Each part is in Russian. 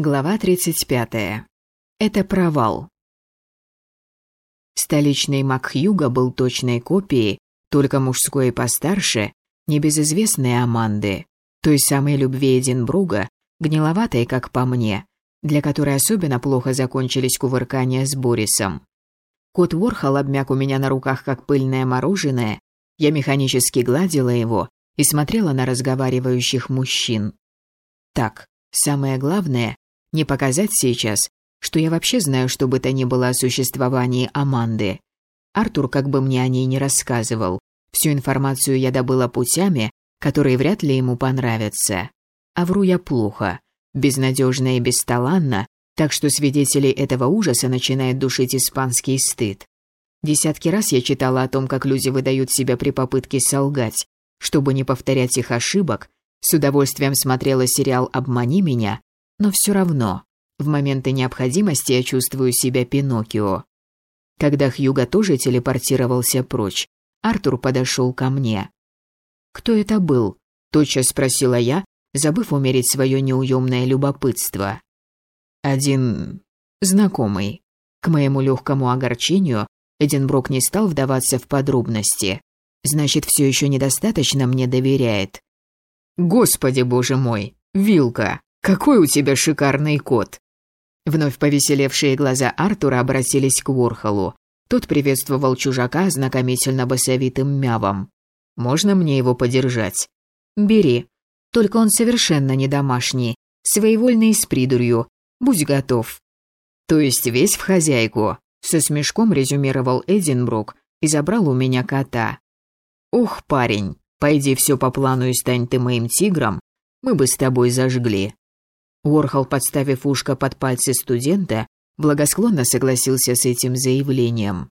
Глава 35. Это провал. Столичный Макхьюга был точной копией, только мужской и постарше, небезызвестной Аманды, той самой любви Эдинбруга, гниловатой, как по мне, для которой особенно плохо закончились кувыркания с Борисом. Кот Ворхол обмяк у меня на руках, как пыльное мороженое, я механически гладила его и смотрела на разговаривающих мужчин. Так, самое главное не показать сейчас, что я вообще знаю что бы то ни было о существовании Аманды. Артур как бы мне о ней не рассказывал. Всю информацию я добыла путями, которые вряд ли ему понравятся. А вру я плохо, безнадежно и бесталанно, так что свидетелей этого ужаса начинает душить испанский стыд. Десятки раз я читала о том, как люди выдают себя при попытке солгать. Чтобы не повторять их ошибок, с удовольствием смотрела сериал «Обмани меня», но все равно, в моменты необходимости я чувствую себя Пиноккио. Когда Хьюга тоже телепортировался прочь, Артур подошел ко мне. «Кто это был?» – тотчас спросила я, забыв умерить свое неуемное любопытство. «Один... знакомый». К моему легкому огорчению Эдинброк не стал вдаваться в подробности. Значит, все еще недостаточно мне доверяет. «Господи, боже мой! Вилка!» Какой у тебя шикарный кот!» Вновь повеселевшие глаза Артура обратились к Ворхолу. Тот приветствовал чужака ознакомительно басовитым мявом. «Можно мне его подержать?» «Бери. Только он совершенно не домашний, своевольный с придурью. Будь готов». «То есть весь в хозяйку?» Со смешком резюмировал Эдинбрук и забрал у меня кота. «Ох, парень, пойди все по плану и стань ты моим тигром, мы бы с тобой зажгли». Уорхол, подставив ушко под пальцы студента, благосклонно согласился с этим заявлением.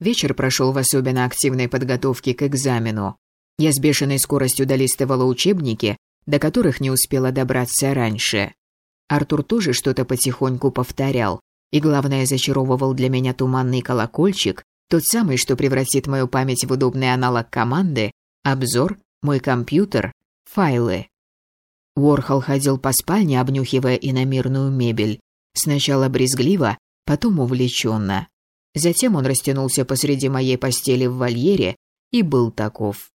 Вечер прошел в особенно активной подготовке к экзамену. Я с бешеной скоростью долистывала учебники, до которых не успела добраться раньше. Артур тоже что-то потихоньку повторял, и главное зачаровывал для меня туманный колокольчик, тот самый, что превратит мою память в удобный аналог команды, обзор, мой компьютер, файлы. Уорхол ходил по спальне, обнюхивая иномирную мебель. Сначала брезгливо, потом увлеченно. Затем он растянулся посреди моей постели в вольере и был таков.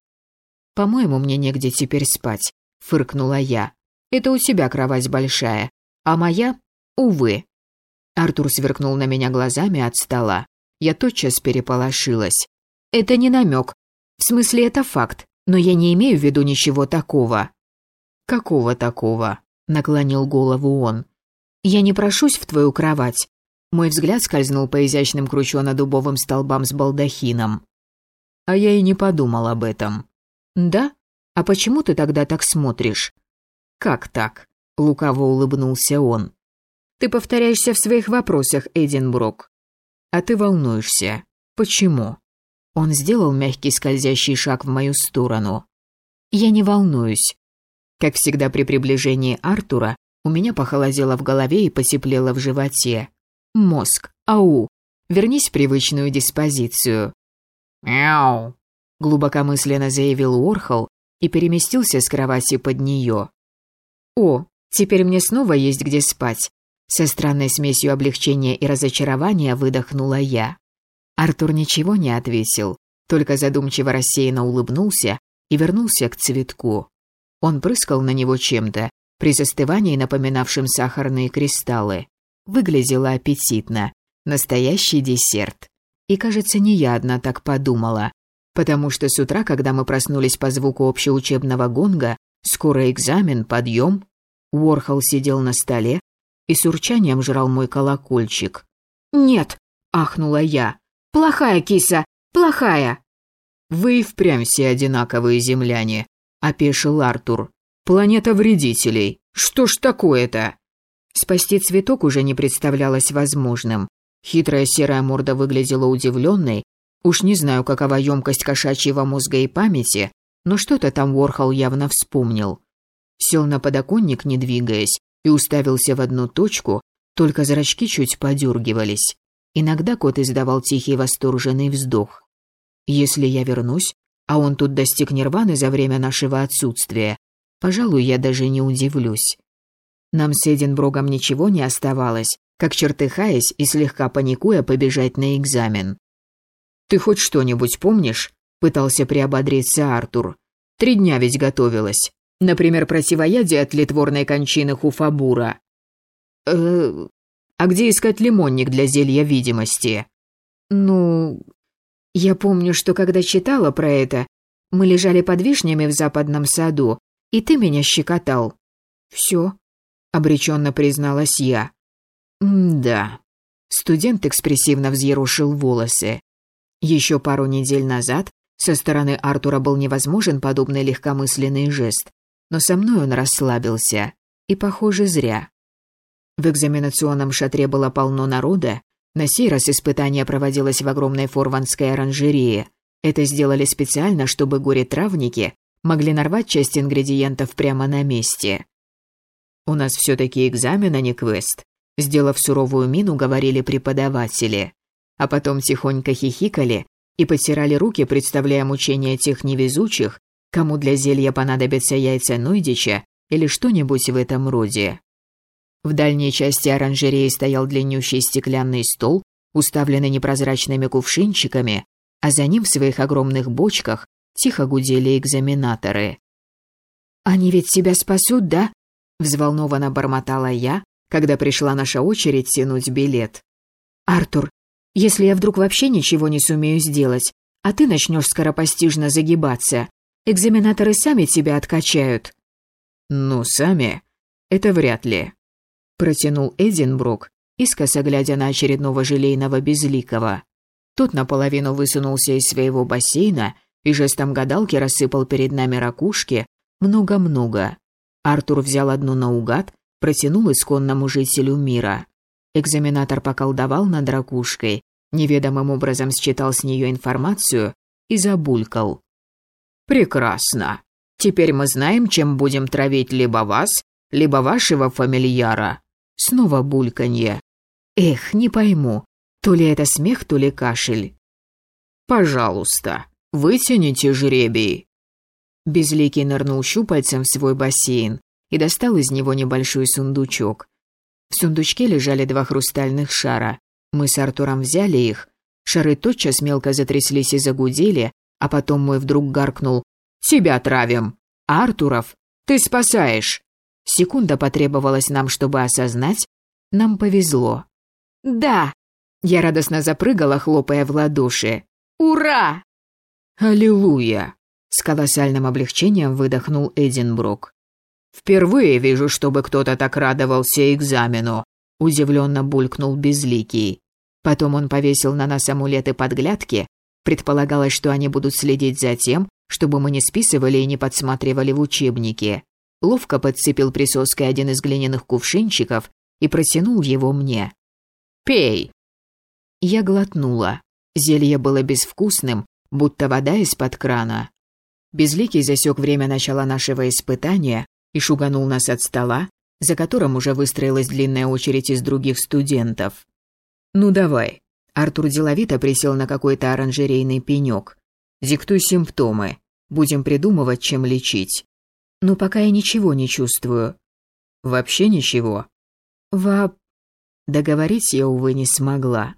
«По-моему, мне негде теперь спать», — фыркнула я. «Это у тебя кровать большая, а моя — увы». Артур сверкнул на меня глазами от стола. Я тотчас переполошилась. «Это не намек. В смысле, это факт, но я не имею в виду ничего такого». «Какого такого?» – наклонил голову он. «Я не прошусь в твою кровать». Мой взгляд скользнул по изящным кручено-дубовым столбам с балдахином. А я и не подумал об этом. «Да? А почему ты тогда так смотришь?» «Как так?» – лукаво улыбнулся он. «Ты повторяешься в своих вопросах, Эдинброк. А ты волнуешься. Почему?» Он сделал мягкий скользящий шаг в мою сторону. «Я не волнуюсь. Как всегда при приближении Артура, у меня похолодело в голове и потеплело в животе. Мозг, ау, вернись в привычную диспозицию. «Мяу», — глубокомысленно заявил Уорхол и переместился с кровати под нее. «О, теперь мне снова есть где спать», — со странной смесью облегчения и разочарования выдохнула я. Артур ничего не ответил, только задумчиво рассеянно улыбнулся и вернулся к цветку. Он прыскал на него чем-то, при застывании напоминавшим сахарные кристаллы. Выглядело аппетитно. Настоящий десерт. И, кажется, не я одна так подумала. Потому что с утра, когда мы проснулись по звуку общеучебного гонга, скоро экзамен, подъем, Уорхол сидел на столе и с урчанием жрал мой колокольчик. «Нет!» – ахнула я. «Плохая киса! Плохая!» «Вы и впрямь все одинаковые земляне», опешил Артур. «Планета вредителей. Что ж такое-то?» Спасти цветок уже не представлялось возможным. Хитрая серая морда выглядела удивленной. Уж не знаю, какова емкость кошачьего мозга и памяти, но что-то там Уорхол явно вспомнил. Сел на подоконник, не двигаясь, и уставился в одну точку, только зрачки чуть подергивались. Иногда кот издавал тихий восторженный вздох. «Если я вернусь, а он тут достиг нирваны за время нашего отсутствия, пожалуй, я даже не удивлюсь. Нам с Эдинброгом ничего не оставалось, как чертыхаясь и слегка паникуя побежать на экзамен. «Ты хоть что-нибудь помнишь?» – пытался приободриться Артур. «Три дня ведь готовилась. Например, противоядие от литворной кончины Хуфабура». «Э, а где искать лимонник для зелья видимости?» «Ну, я помню, что когда читала про это, мы лежали под вишнями в западном саду, и ты меня щекотал. Все, обреченно призналась я. «Да». Студент экспрессивно взъерушил волосы. Еще пару недель назад со стороны Артура был невозможен подобный легкомысленный жест, но со мной он расслабился. И, похоже, зря. В экзаменационном шатре было полно народа. На сей раз испытание проводилось в огромной форванской оранжерее. Это сделали специально, чтобы горе-травники могли нарвать часть ингредиентов прямо на месте. «У нас все-таки экзамен, а не квест», — сделав суровую мину, говорили преподаватели. А потом тихонько хихикали и потирали руки, представляя мучения тех невезучих, кому для зелья понадобятся яйца Нойдича или что-нибудь в этом роде. В дальней части оранжереи стоял длиннющий стеклянный стол, уставленный непрозрачными кувшинчиками, а за ним в своих огромных бочках тихо гудели экзаменаторы. «Они ведь себя спасут, да?» Взволнованно бормотала я, когда пришла наша очередь тянуть билет. «Артур, если я вдруг вообще ничего не сумею сделать, а ты начнешь скоропостижно загибаться, экзаменаторы сами тебя откачают». «Ну, сами? Это вряд ли», — протянул Эдинбрук, искоса глядя на очередного желейного безликого. Тот наполовину высунулся из своего бассейна и жестом гадалки рассыпал перед нами ракушки много-много. Артур взял одну наугад, протянул исконному жителю мира. Экзаменатор поколдовал над ракушкой, неведомым образом считал с нее информацию и забулькал. «Прекрасно. Теперь мы знаем, чем будем травить либо вас, либо вашего фамильяра». Снова бульканье. «Эх, не пойму, то ли это смех, то ли кашель». «Пожалуйста, вытяните жребий». Безликий нырнул щупальцем в свой бассейн и достал из него небольшой сундучок. В сундучке лежали два хрустальных шара. Мы с Артуром взяли их. Шары тотчас мелко затряслись и загудели, а потом мой вдруг гаркнул «Тебя травим!» «А Артуров, ты спасаешь!» Секунда потребовалась нам, чтобы осознать. Нам повезло. «Да!» Я радостно запрыгала, хлопая в ладоши. «Ура!» «Аллилуйя!» С колоссальным облегчением выдохнул Эдинбрук. «Впервые вижу, чтобы кто-то так радовался экзамену», – удивленно булькнул Безликий. Потом он повесил на нас амулеты подглядки. Предполагалось, что они будут следить за тем, чтобы мы не списывали и не подсматривали в учебнике. Ловко подцепил присоской один из глиняных кувшинчиков и протянул его мне. «Пей!» Я глотнула. Зелье было безвкусным, будто вода из-под крана. Безликий засек время начала нашего испытания и шуганул нас от стола, за которым уже выстроилась длинная очередь из других студентов. «Ну давай». Артур деловито присел на какой-то оранжерейный пенек. «Диктуй симптомы. Будем придумывать, чем лечить». «Но пока я ничего не чувствую». «Вообще ничего?» «Вап...» Договорить я, увы, не смогла.